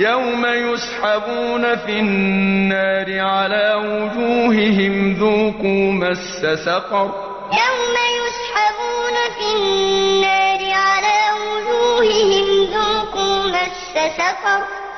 يوم يسحبون في النار على وجوههم ذوقوا مس سقر يوم يسحبون في النار على وجوههم ذوقوا مس سقر